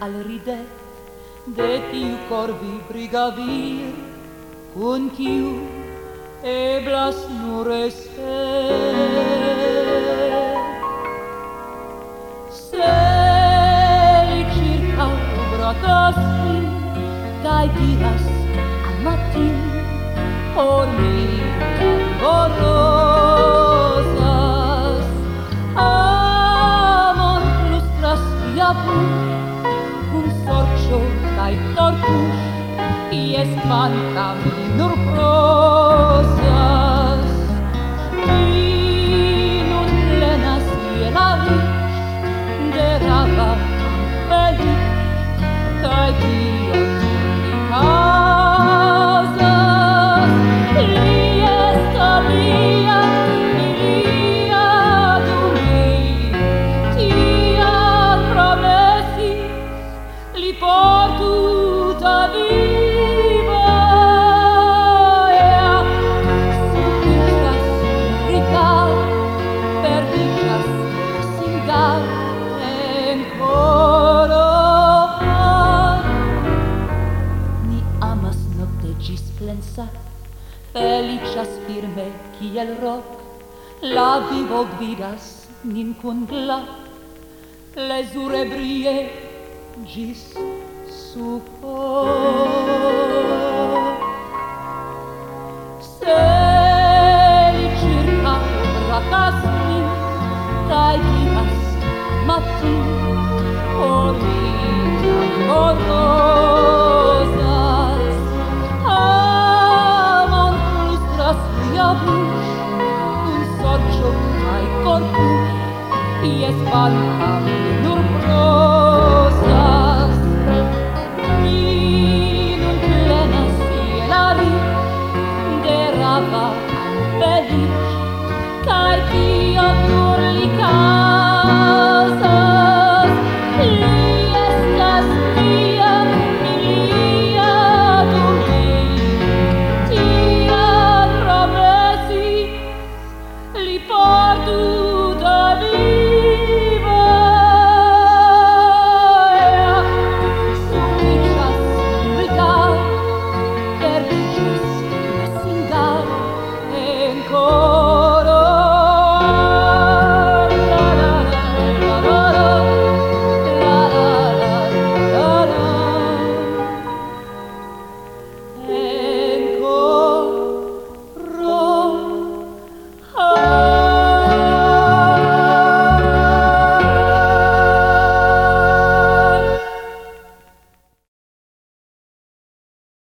al ridet de tiu cor vibrigavir cun tiu eblas nur eser. Se circa obratas vin, cae diras mi espantam nur pro silenza. Felicias firme kiel roc. La vivo gvidas nin kun gla. Lesure brie gis suco se circa fracas min tai kias matin orita oro ies fankam nur prosas. Mi nun plenas de rava